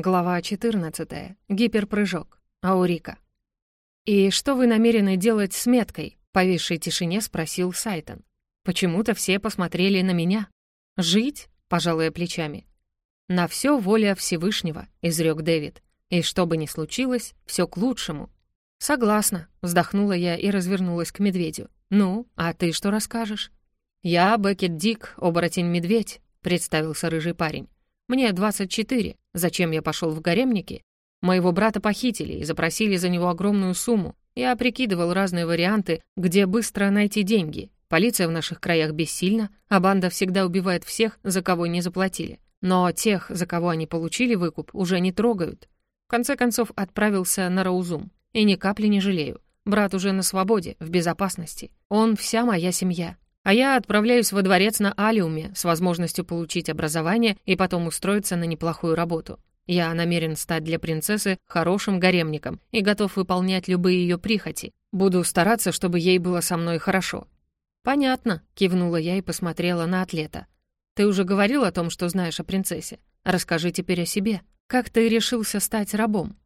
Глава 14. Гиперпрыжок. Аурика. «И что вы намерены делать с меткой?» — повисшей тишине спросил Сайтон. Почему-то все посмотрели на меня. «Жить?» — пожалуя плечами. «На все воля Всевышнего», — изрек Дэвид. «И что бы ни случилось, все к лучшему». «Согласна», — вздохнула я и развернулась к медведю. «Ну, а ты что расскажешь?» «Я Бекет Дик, оборотень-медведь», — представился рыжий парень. «Мне 24. Зачем я пошел в гаремники? Моего брата похитили и запросили за него огромную сумму. Я прикидывал разные варианты, где быстро найти деньги. Полиция в наших краях бессильна, а банда всегда убивает всех, за кого не заплатили. Но тех, за кого они получили выкуп, уже не трогают. В конце концов, отправился на Раузум. И ни капли не жалею. Брат уже на свободе, в безопасности. Он вся моя семья. А я отправляюсь во дворец на Алиуме с возможностью получить образование и потом устроиться на неплохую работу. Я намерен стать для принцессы хорошим гаремником и готов выполнять любые ее прихоти. Буду стараться, чтобы ей было со мной хорошо». «Понятно», — кивнула я и посмотрела на атлета. «Ты уже говорил о том, что знаешь о принцессе. Расскажи теперь о себе. Как ты решился стать рабом?»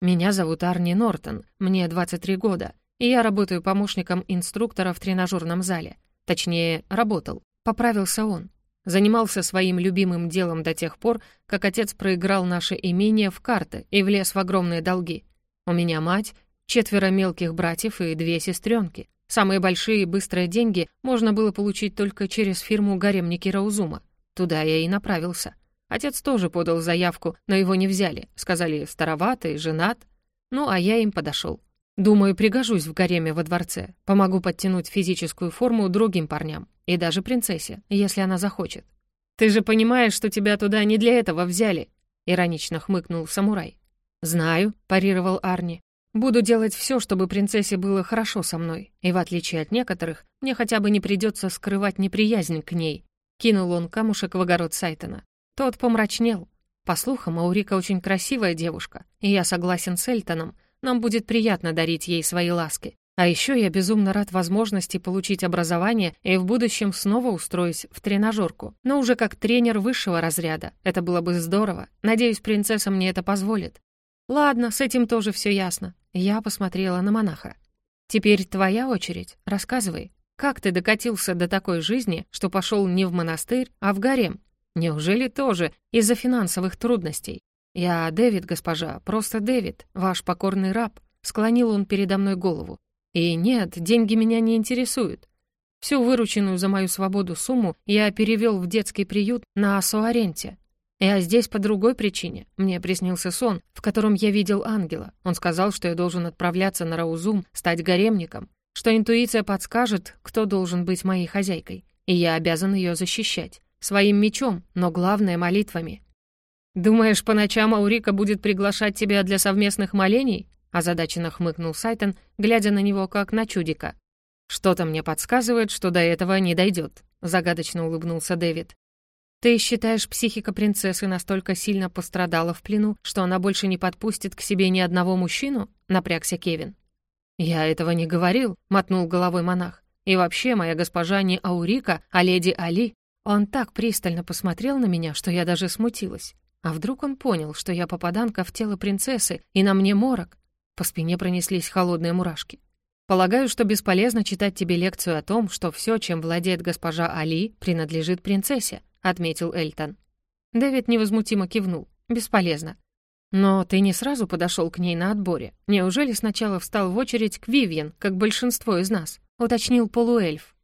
«Меня зовут Арни Нортон, мне 23 года, и я работаю помощником инструктора в тренажерном зале. Точнее, работал. Поправился он. Занимался своим любимым делом до тех пор, как отец проиграл наше имение в карты и влез в огромные долги. У меня мать, четверо мелких братьев и две сестренки. Самые большие и быстрые деньги можно было получить только через фирму гаремники Раузума. Туда я и направился. Отец тоже подал заявку, но его не взяли. Сказали, староватый, женат. Ну, а я им подошел. Думаю, пригожусь в гареме во дворце. Помогу подтянуть физическую форму другим парням. И даже принцессе, если она захочет. «Ты же понимаешь, что тебя туда не для этого взяли», — иронично хмыкнул самурай. «Знаю», — парировал Арни. «Буду делать все, чтобы принцессе было хорошо со мной, и в отличие от некоторых, мне хотя бы не придется скрывать неприязнь к ней». Кинул он камушек в огород Сайтона. Тот помрачнел. По слухам, Аурика очень красивая девушка, и я согласен с Эльтоном — нам будет приятно дарить ей свои ласки. А еще я безумно рад возможности получить образование и в будущем снова устроюсь в тренажерку, но уже как тренер высшего разряда. Это было бы здорово. Надеюсь, принцесса мне это позволит. Ладно, с этим тоже все ясно. Я посмотрела на монаха. Теперь твоя очередь. Рассказывай, как ты докатился до такой жизни, что пошел не в монастырь, а в гарем? Неужели тоже из-за финансовых трудностей? «Я Дэвид, госпожа, просто Дэвид, ваш покорный раб», — склонил он передо мной голову. «И нет, деньги меня не интересуют. Всю вырученную за мою свободу сумму я перевел в детский приют на Асуаренте. Я здесь по другой причине. Мне приснился сон, в котором я видел ангела. Он сказал, что я должен отправляться на Раузум, стать гаремником, что интуиция подскажет, кто должен быть моей хозяйкой, и я обязан ее защищать. Своим мечом, но главное — молитвами. «Думаешь, по ночам Аурика будет приглашать тебя для совместных молений?» озадаченно хмыкнул Сайтон, глядя на него как на чудика. «Что-то мне подсказывает, что до этого не дойдет», загадочно улыбнулся Дэвид. «Ты считаешь, психика принцессы настолько сильно пострадала в плену, что она больше не подпустит к себе ни одного мужчину?» напрягся Кевин. «Я этого не говорил», — мотнул головой монах. «И вообще, моя госпожа не Аурика, а леди Али». Он так пристально посмотрел на меня, что я даже смутилась. А вдруг он понял, что я попаданка в тело принцессы, и на мне морок? По спине пронеслись холодные мурашки. Полагаю, что бесполезно читать тебе лекцию о том, что все, чем владеет госпожа Али, принадлежит принцессе, отметил Эльтон. Дэвид невозмутимо кивнул. Бесполезно. Но ты не сразу подошел к ней на отборе. Неужели сначала встал в очередь к Вивьен, как большинство из нас? уточнил полуэльф.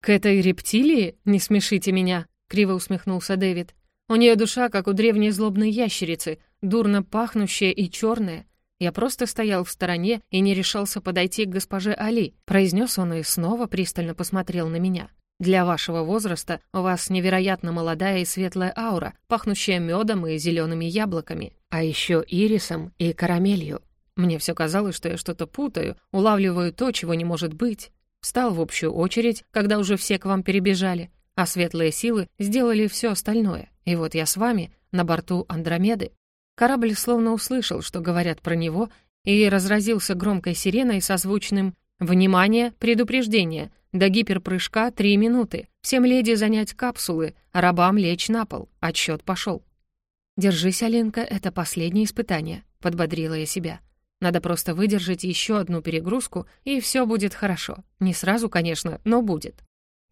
К этой рептилии? Не смешите меня, криво усмехнулся Дэвид. У нее душа, как у древней злобной ящерицы, дурно пахнущая и черная. Я просто стоял в стороне и не решался подойти к госпоже Али, произнес он и снова пристально посмотрел на меня. Для вашего возраста у вас невероятно молодая и светлая аура, пахнущая медом и зелеными яблоками, а еще ирисом и карамелью. Мне все казалось, что я что-то путаю, улавливаю то, чего не может быть. Встал в общую очередь, когда уже все к вам перебежали, а светлые силы сделали все остальное. И вот я с вами на борту Андромеды. Корабль словно услышал, что говорят про него, и разразился громкой сиреной со звучным «Внимание! Предупреждение! До гиперпрыжка три минуты! Всем леди занять капсулы, рабам лечь на пол! Отсчет пошел!» «Держись, Алинка, это последнее испытание», — подбодрила я себя. «Надо просто выдержать еще одну перегрузку, и все будет хорошо. Не сразу, конечно, но будет.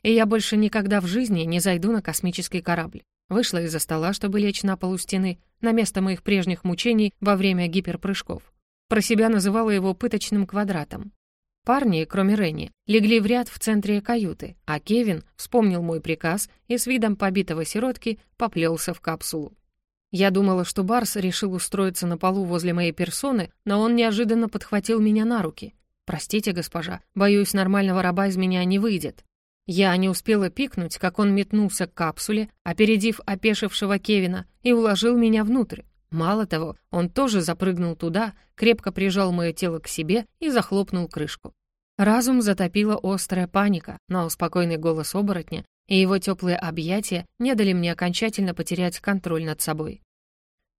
И я больше никогда в жизни не зайду на космический корабль. Вышла из-за стола, чтобы лечь на полу стены, на место моих прежних мучений во время гиперпрыжков. Про себя называла его пыточным квадратом. Парни, кроме Ренни, легли в ряд в центре каюты, а Кевин вспомнил мой приказ и с видом побитого сиротки поплелся в капсулу. Я думала, что Барс решил устроиться на полу возле моей персоны, но он неожиданно подхватил меня на руки. «Простите, госпожа, боюсь, нормального раба из меня не выйдет». Я не успела пикнуть, как он метнулся к капсуле, опередив опешившего Кевина, и уложил меня внутрь. Мало того, он тоже запрыгнул туда, крепко прижал мое тело к себе и захлопнул крышку. Разум затопила острая паника, но спокойный голос оборотня и его теплые объятия не дали мне окончательно потерять контроль над собой.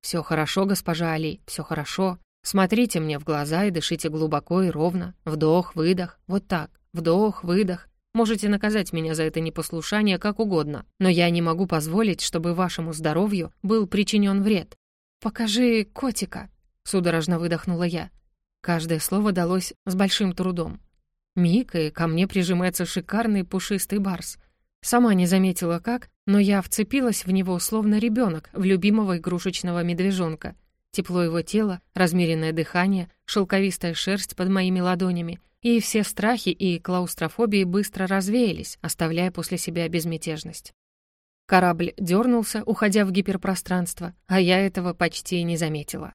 «Все хорошо, госпожа Али, все хорошо. Смотрите мне в глаза и дышите глубоко и ровно. Вдох, выдох, вот так. Вдох, выдох. Можете наказать меня за это непослушание как угодно, но я не могу позволить, чтобы вашему здоровью был причинен вред. Покажи котика», — судорожно выдохнула я. Каждое слово далось с большим трудом. Миг, и ко мне прижимается шикарный пушистый барс. Сама не заметила как, но я вцепилась в него, словно ребенок в любимого игрушечного медвежонка. Тепло его тела, размеренное дыхание, шелковистая шерсть под моими ладонями — и все страхи и клаустрофобии быстро развеялись, оставляя после себя безмятежность. Корабль дернулся, уходя в гиперпространство, а я этого почти не заметила.